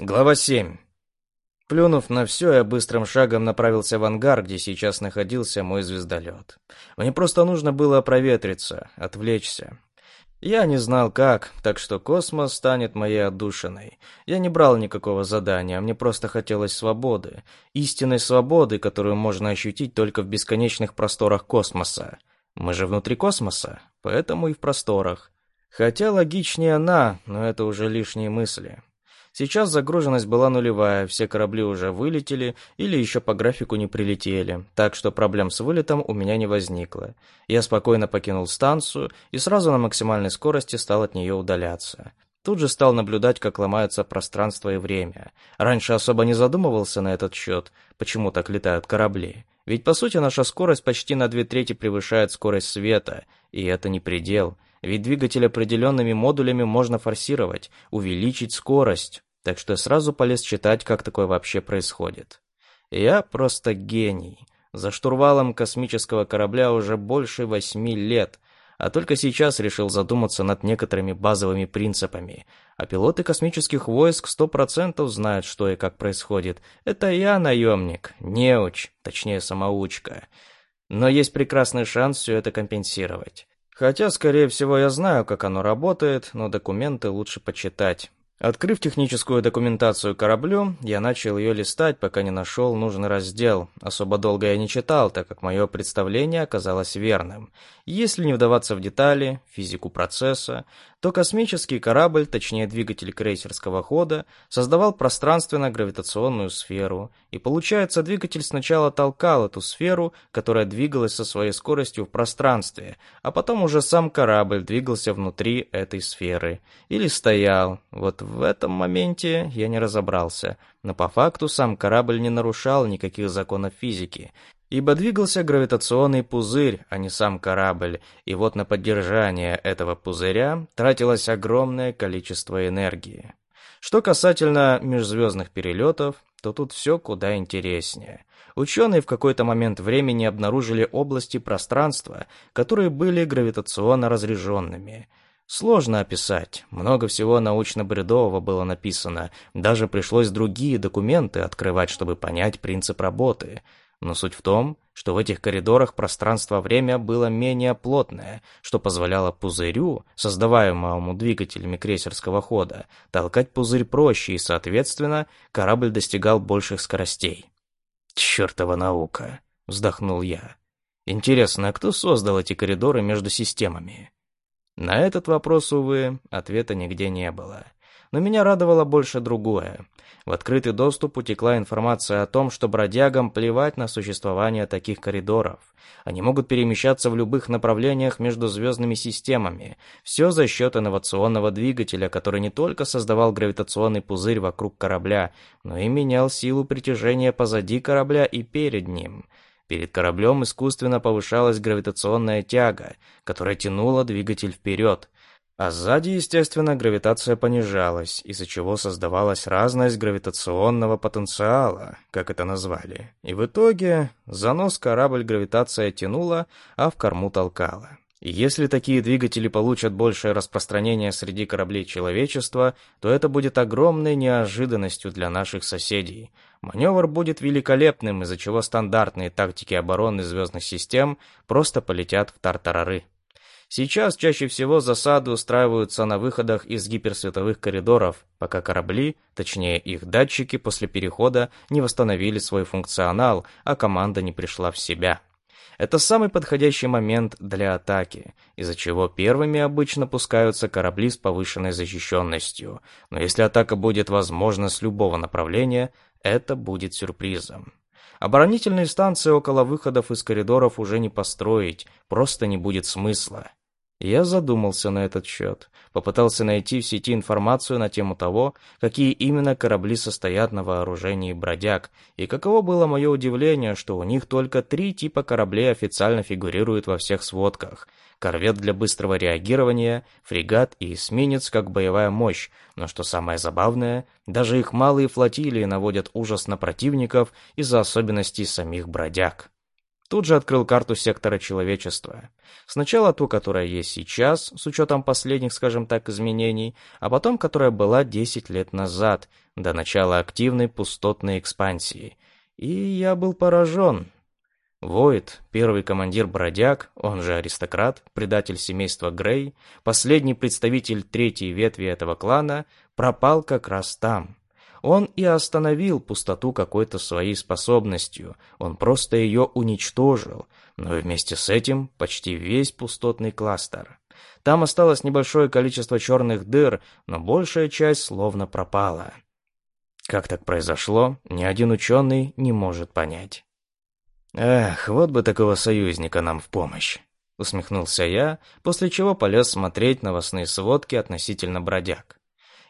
Глава 7. Плюнув на все, я быстрым шагом направился в ангар, где сейчас находился мой звездолет. Мне просто нужно было проветриться, отвлечься. Я не знал как, так что космос станет моей отдушиной. Я не брал никакого задания, мне просто хотелось свободы. Истинной свободы, которую можно ощутить только в бесконечных просторах космоса. Мы же внутри космоса, поэтому и в просторах. Хотя логичнее она, но это уже лишние мысли. Сейчас загруженность была нулевая, все корабли уже вылетели или еще по графику не прилетели, так что проблем с вылетом у меня не возникло. Я спокойно покинул станцию и сразу на максимальной скорости стал от нее удаляться. Тут же стал наблюдать, как ломаются пространство и время. Раньше особо не задумывался на этот счет, почему так летают корабли. Ведь по сути наша скорость почти на две трети превышает скорость света, и это не предел. Ведь двигатель определенными модулями можно форсировать, увеличить скорость так что сразу полез читать, как такое вообще происходит. Я просто гений. За штурвалом космического корабля уже больше восьми лет, а только сейчас решил задуматься над некоторыми базовыми принципами. А пилоты космических войск сто процентов знают, что и как происходит. Это я наемник, неуч, точнее самоучка. Но есть прекрасный шанс все это компенсировать. Хотя, скорее всего, я знаю, как оно работает, но документы лучше почитать. Открыв техническую документацию кораблю, я начал ее листать, пока не нашел нужный раздел. Особо долго я не читал, так как мое представление оказалось верным. Если не вдаваться в детали, физику процесса, то космический корабль, точнее двигатель крейсерского хода, создавал пространственно-гравитационную сферу, и получается двигатель сначала толкал эту сферу, которая двигалась со своей скоростью в пространстве, а потом уже сам корабль двигался внутри этой сферы. Или стоял. Вот в этом моменте я не разобрался, но по факту сам корабль не нарушал никаких законов физики, ибо двигался гравитационный пузырь, а не сам корабль, и вот на поддержание этого пузыря тратилось огромное количество энергии. Что касательно межзвездных перелетов, то тут все куда интереснее. Ученые в какой-то момент времени обнаружили области пространства, которые были гравитационно разряженными. Сложно описать, много всего научно-бредового было написано, даже пришлось другие документы открывать, чтобы понять принцип работы – но суть в том, что в этих коридорах пространство-время было менее плотное, что позволяло пузырю, создаваемому двигателями крейсерского хода, толкать пузырь проще, и, соответственно, корабль достигал больших скоростей. «Чертова наука!» — вздохнул я. «Интересно, а кто создал эти коридоры между системами?» На этот вопрос, увы, ответа нигде не было. Но меня радовало больше другое. В открытый доступ утекла информация о том, что бродягам плевать на существование таких коридоров. Они могут перемещаться в любых направлениях между звездными системами. Все за счет инновационного двигателя, который не только создавал гравитационный пузырь вокруг корабля, но и менял силу притяжения позади корабля и перед ним. Перед кораблем искусственно повышалась гравитационная тяга, которая тянула двигатель вперед. А сзади, естественно, гравитация понижалась, из-за чего создавалась разность гравитационного потенциала, как это назвали. И в итоге занос корабль гравитация тянула, а в корму толкала. Если такие двигатели получат большее распространение среди кораблей человечества, то это будет огромной неожиданностью для наших соседей. Маневр будет великолепным, из-за чего стандартные тактики обороны звездных систем просто полетят в тартарары. Сейчас чаще всего засады устраиваются на выходах из гиперсветовых коридоров, пока корабли, точнее их датчики, после перехода не восстановили свой функционал, а команда не пришла в себя. Это самый подходящий момент для атаки, из-за чего первыми обычно пускаются корабли с повышенной защищенностью. Но если атака будет возможна с любого направления, это будет сюрпризом. Оборонительные станции около выходов из коридоров уже не построить, просто не будет смысла. Я задумался на этот счет, попытался найти в сети информацию на тему того, какие именно корабли состоят на вооружении бродяг, и каково было мое удивление, что у них только три типа кораблей официально фигурируют во всех сводках. Корвет для быстрого реагирования, фрегат и эсминец как боевая мощь, но что самое забавное, даже их малые флотилии наводят ужас на противников из-за особенностей самих бродяг. Тут же открыл карту сектора человечества. Сначала ту, которая есть сейчас, с учетом последних, скажем так, изменений, а потом, которая была 10 лет назад, до начала активной пустотной экспансии. И я был поражен. Войд, первый командир бродяг, он же аристократ, предатель семейства Грей, последний представитель третьей ветви этого клана, пропал как раз там. Он и остановил пустоту какой-то своей способностью, он просто ее уничтожил, но вместе с этим почти весь пустотный кластер. Там осталось небольшое количество черных дыр, но большая часть словно пропала. Как так произошло, ни один ученый не может понять. «Эх, вот бы такого союзника нам в помощь!» Усмехнулся я, после чего полез смотреть новостные сводки относительно бродяг.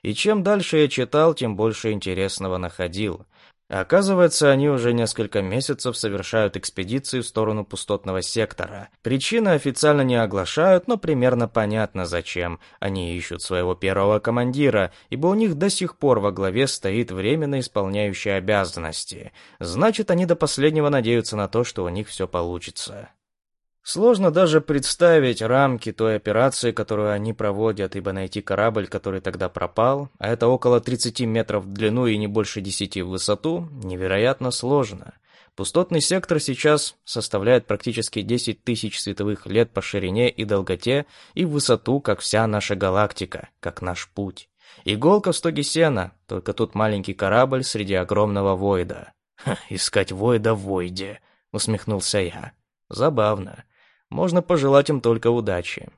И чем дальше я читал, тем больше интересного находил. Оказывается, они уже несколько месяцев совершают экспедиции в сторону пустотного сектора. Причины официально не оглашают, но примерно понятно зачем. Они ищут своего первого командира, ибо у них до сих пор во главе стоит временно исполняющий обязанности. Значит, они до последнего надеются на то, что у них все получится. Сложно даже представить рамки той операции, которую они проводят, ибо найти корабль, который тогда пропал, а это около 30 метров в длину и не больше 10 в высоту, невероятно сложно. Пустотный сектор сейчас составляет практически 10 тысяч световых лет по ширине и долготе и в высоту, как вся наша галактика, как наш путь. Иголка в стоге сена, только тут маленький корабль среди огромного войда. «Ха, искать войда в войде», — усмехнулся я. Забавно. Можно пожелать им только удачи.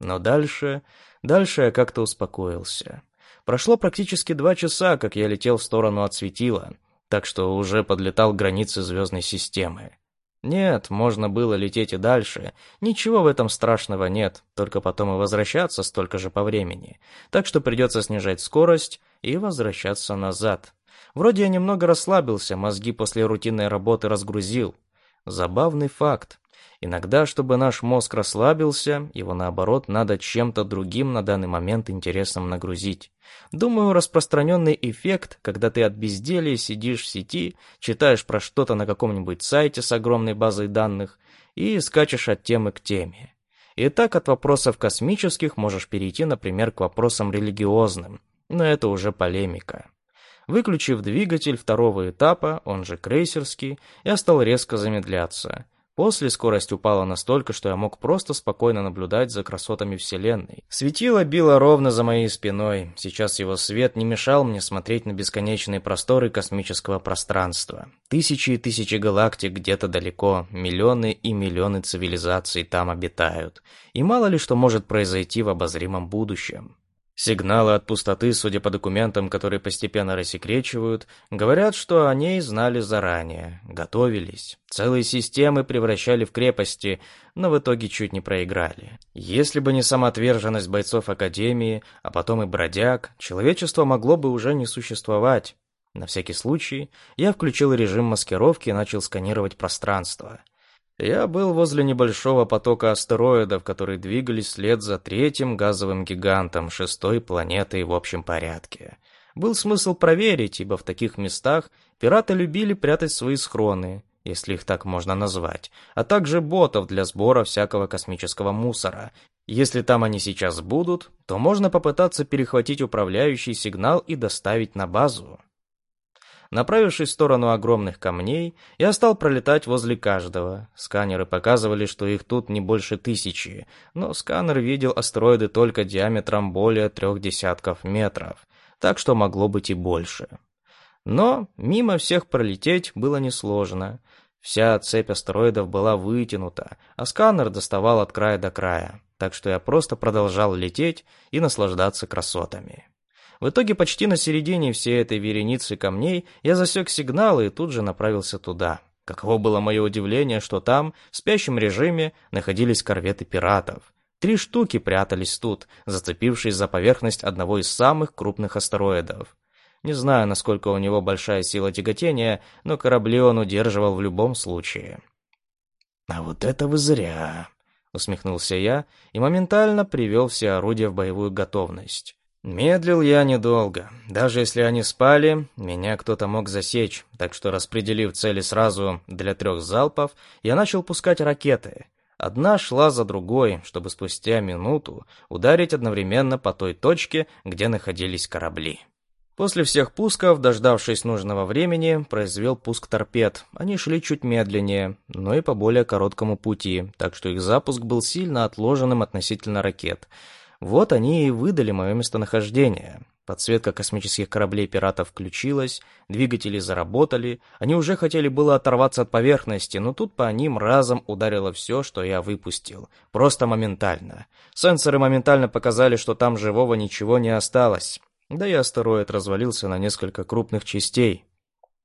Но дальше... Дальше я как-то успокоился. Прошло практически два часа, как я летел в сторону от светила, так что уже подлетал к границе звездной системы. Нет, можно было лететь и дальше. Ничего в этом страшного нет, только потом и возвращаться столько же по времени. Так что придется снижать скорость и возвращаться назад. Вроде я немного расслабился, мозги после рутинной работы разгрузил. Забавный факт. Иногда, чтобы наш мозг расслабился, его наоборот надо чем-то другим на данный момент интересным нагрузить. Думаю, распространенный эффект, когда ты от безделья сидишь в сети, читаешь про что-то на каком-нибудь сайте с огромной базой данных и скачешь от темы к теме. И так от вопросов космических можешь перейти, например, к вопросам религиозным, но это уже полемика. Выключив двигатель второго этапа, он же крейсерский, я стал резко замедляться. После скорость упала настолько, что я мог просто спокойно наблюдать за красотами Вселенной. Светило било ровно за моей спиной. Сейчас его свет не мешал мне смотреть на бесконечные просторы космического пространства. Тысячи и тысячи галактик где-то далеко, миллионы и миллионы цивилизаций там обитают. И мало ли что может произойти в обозримом будущем. Сигналы от пустоты, судя по документам, которые постепенно рассекречивают, говорят, что о ней знали заранее, готовились. Целые системы превращали в крепости, но в итоге чуть не проиграли. Если бы не самоотверженность бойцов Академии, а потом и бродяг, человечество могло бы уже не существовать. На всякий случай, я включил режим маскировки и начал сканировать пространство — я был возле небольшого потока астероидов, которые двигались вслед за третьим газовым гигантом шестой планетой в общем порядке. Был смысл проверить, ибо в таких местах пираты любили прятать свои схроны, если их так можно назвать, а также ботов для сбора всякого космического мусора. Если там они сейчас будут, то можно попытаться перехватить управляющий сигнал и доставить на базу. Направившись в сторону огромных камней, я стал пролетать возле каждого. Сканеры показывали, что их тут не больше тысячи, но сканер видел астероиды только диаметром более трех десятков метров, так что могло быть и больше. Но мимо всех пролететь было несложно. Вся цепь астероидов была вытянута, а сканер доставал от края до края, так что я просто продолжал лететь и наслаждаться красотами. В итоге почти на середине всей этой вереницы камней я засек сигналы и тут же направился туда. Каково было мое удивление, что там, в спящем режиме, находились корветы пиратов. Три штуки прятались тут, зацепившись за поверхность одного из самых крупных астероидов. Не знаю, насколько у него большая сила тяготения, но корабли он удерживал в любом случае. «А вот это вы зря!» — усмехнулся я и моментально привел все орудия в боевую готовность. Медлил я недолго. Даже если они спали, меня кто-то мог засечь, так что, распределив цели сразу для трех залпов, я начал пускать ракеты. Одна шла за другой, чтобы спустя минуту ударить одновременно по той точке, где находились корабли. После всех пусков, дождавшись нужного времени, произвел пуск торпед. Они шли чуть медленнее, но и по более короткому пути, так что их запуск был сильно отложенным относительно ракет. Вот они и выдали мое местонахождение. Подсветка космических кораблей пиратов включилась, двигатели заработали, они уже хотели было оторваться от поверхности, но тут по ним разом ударило все, что я выпустил. Просто моментально. Сенсоры моментально показали, что там живого ничего не осталось. Да и астероид развалился на несколько крупных частей.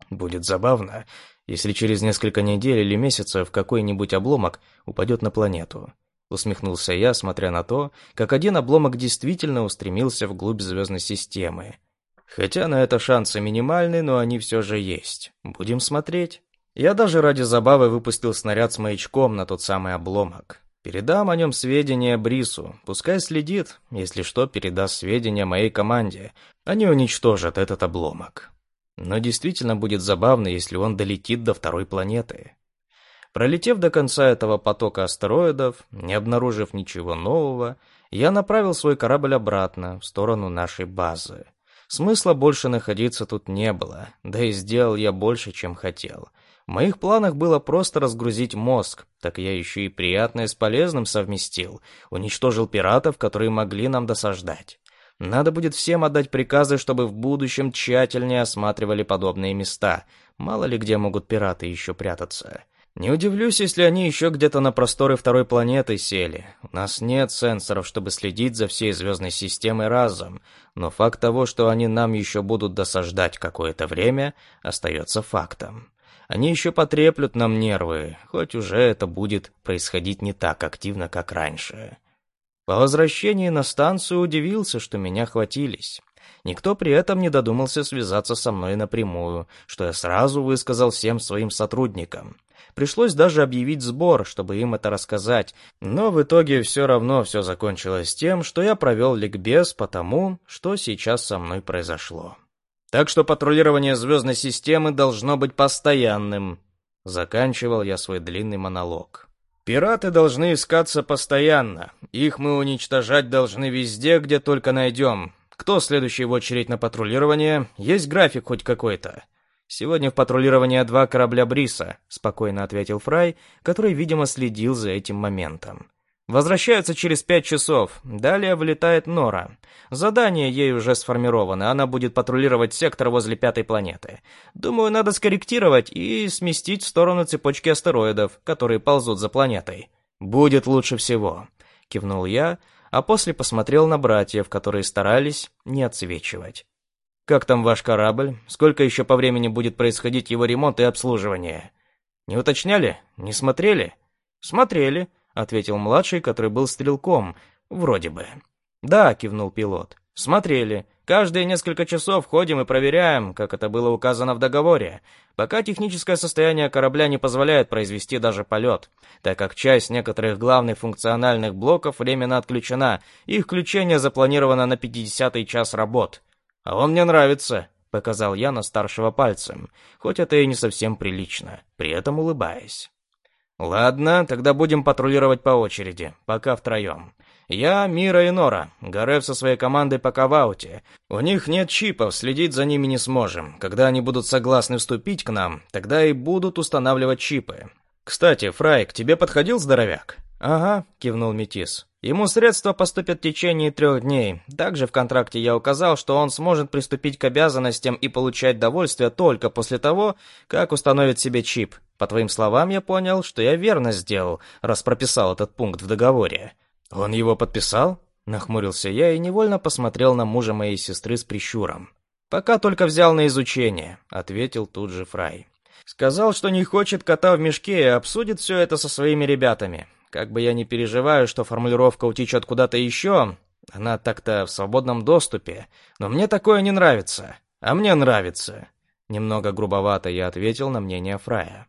Будет забавно, если через несколько недель или месяцев какой-нибудь обломок упадет на планету. Усмехнулся я, смотря на то, как один обломок действительно устремился вглубь звездной системы. Хотя на это шансы минимальны, но они все же есть. Будем смотреть. Я даже ради забавы выпустил снаряд с маячком на тот самый обломок. Передам о нем сведения Брису. Пускай следит, если что, передаст сведения моей команде. Они уничтожат этот обломок. Но действительно будет забавно, если он долетит до второй планеты. Пролетев до конца этого потока астероидов, не обнаружив ничего нового, я направил свой корабль обратно, в сторону нашей базы. Смысла больше находиться тут не было, да и сделал я больше, чем хотел. В моих планах было просто разгрузить мозг, так я еще и приятное с полезным совместил. Уничтожил пиратов, которые могли нам досаждать. Надо будет всем отдать приказы, чтобы в будущем тщательнее осматривали подобные места. Мало ли где могут пираты еще прятаться. Не удивлюсь, если они еще где-то на просторы второй планеты сели. У нас нет сенсоров, чтобы следить за всей звездной системой разом, но факт того, что они нам еще будут досаждать какое-то время, остается фактом. Они еще потреплют нам нервы, хоть уже это будет происходить не так активно, как раньше. По возвращении на станцию удивился, что меня хватились. Никто при этом не додумался связаться со мной напрямую, что я сразу высказал всем своим сотрудникам. Пришлось даже объявить сбор, чтобы им это рассказать, но в итоге все равно все закончилось тем, что я провел ликбез по тому, что сейчас со мной произошло. Так что патрулирование звездной системы должно быть постоянным. Заканчивал я свой длинный монолог. Пираты должны искаться постоянно. Их мы уничтожать должны везде, где только найдем. Кто следующий в очередь на патрулирование? Есть график хоть какой-то? Сегодня в патрулирование два корабля Бриса, спокойно ответил Фрай, который, видимо, следил за этим моментом. Возвращаются через пять часов. Далее вылетает Нора. Задание ей уже сформировано. Она будет патрулировать сектор возле пятой планеты. Думаю, надо скорректировать и сместить в сторону цепочки астероидов, которые ползут за планетой. Будет лучше всего. Кивнул я, а после посмотрел на братьев, которые старались не отсвечивать. «Как там ваш корабль? Сколько еще по времени будет происходить его ремонт и обслуживание?» «Не уточняли? Не смотрели?» «Смотрели», ответил младший, который был стрелком, вроде бы. Да, кивнул пилот. Смотрели. Каждые несколько часов ходим и проверяем, как это было указано в договоре, пока техническое состояние корабля не позволяет произвести даже полет, так как часть некоторых главных функциональных блоков временно отключена, и их включение запланировано на 50-й час работ. А он мне нравится, показал я на старшего пальцем, хоть это и не совсем прилично, при этом улыбаясь. «Ладно, тогда будем патрулировать по очереди, пока втроем. Я, Мира и Нора. Гарев со своей командой пока в ауте. У них нет чипов, следить за ними не сможем. Когда они будут согласны вступить к нам, тогда и будут устанавливать чипы. Кстати, Фрай, к тебе подходил здоровяк?» «Ага», — кивнул Метис. Ему средства поступят в течение трех дней. Также в контракте я указал, что он сможет приступить к обязанностям и получать довольствие только после того, как установит себе чип. По твоим словам, я понял, что я верно сделал, раз прописал этот пункт в договоре. Он его подписал? Нахмурился я и невольно посмотрел на мужа моей сестры с прищуром. «Пока только взял на изучение», — ответил тут же Фрай. «Сказал, что не хочет кота в мешке и обсудит все это со своими ребятами. Как бы я ни переживаю, что формулировка утечет куда-то еще, она так-то в свободном доступе, но мне такое не нравится. А мне нравится. Немного грубовато я ответил на мнение Фрая.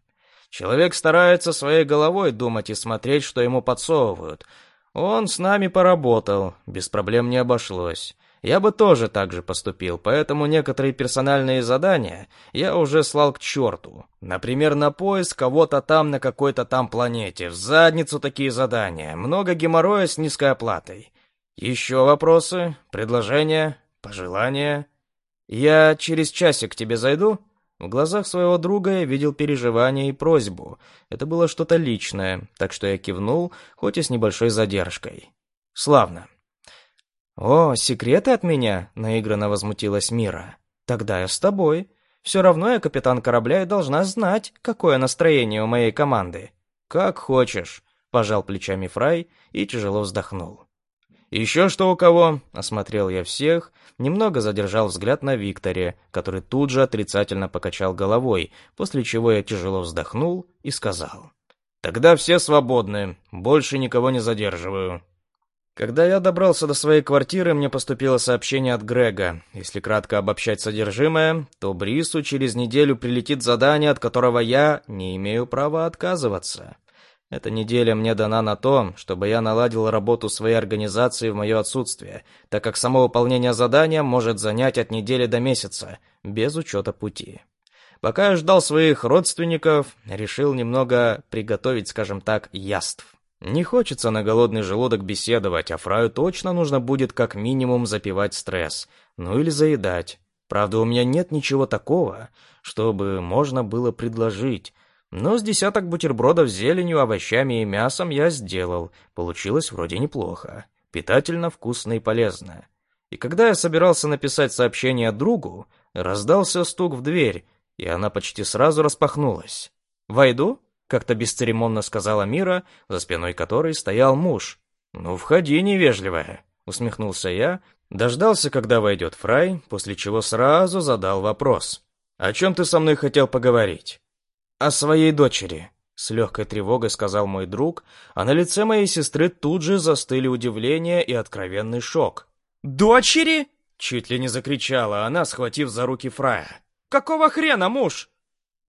Человек старается своей головой думать и смотреть, что ему подсовывают. Он с нами поработал, без проблем не обошлось. Я бы тоже так же поступил, поэтому некоторые персональные задания я уже слал к черту. Например, на поиск кого-то там на какой-то там планете. В задницу такие задания. Много геморроя с низкой оплатой. Еще вопросы? Предложения? Пожелания? Я через часик к тебе зайду? В глазах своего друга я видел переживание и просьбу. Это было что-то личное, так что я кивнул, хоть и с небольшой задержкой. Славно. «О, секреты от меня?» — наигранно возмутилась Мира. «Тогда я с тобой. Все равно я капитан корабля и должна знать, какое настроение у моей команды». «Как хочешь», — пожал плечами Фрай и тяжело вздохнул. «Еще что у кого?» — осмотрел я всех, немного задержал взгляд на Викторе, который тут же отрицательно покачал головой, после чего я тяжело вздохнул и сказал. «Тогда все свободны, больше никого не задерживаю». Когда я добрался до своей квартиры, мне поступило сообщение от Грега. Если кратко обобщать содержимое, то Брису через неделю прилетит задание, от которого я не имею права отказываться. Эта неделя мне дана на то, чтобы я наладил работу своей организации в мое отсутствие, так как само выполнение задания может занять от недели до месяца, без учета пути. Пока я ждал своих родственников, решил немного приготовить, скажем так, яств. Не хочется на голодный желудок беседовать, а Фраю точно нужно будет как минимум запивать стресс, ну или заедать. Правда, у меня нет ничего такого, чтобы можно было предложить. Но с десяток бутербродов с зеленью, овощами и мясом я сделал. Получилось вроде неплохо. Питательно, вкусно и полезно. И когда я собирался написать сообщение другу, раздался стук в дверь, и она почти сразу распахнулась. «Войду?» Как-то бесцеремонно сказала Мира, за спиной которой стоял муж. «Ну, входи, невежливая», — усмехнулся я, дождался, когда войдет Фрай, после чего сразу задал вопрос. «О чем ты со мной хотел поговорить?» «О своей дочери», — с легкой тревогой сказал мой друг, а на лице моей сестры тут же застыли удивление и откровенный шок. «Дочери?» — чуть ли не закричала она, схватив за руки Фрая. «Какого хрена, муж?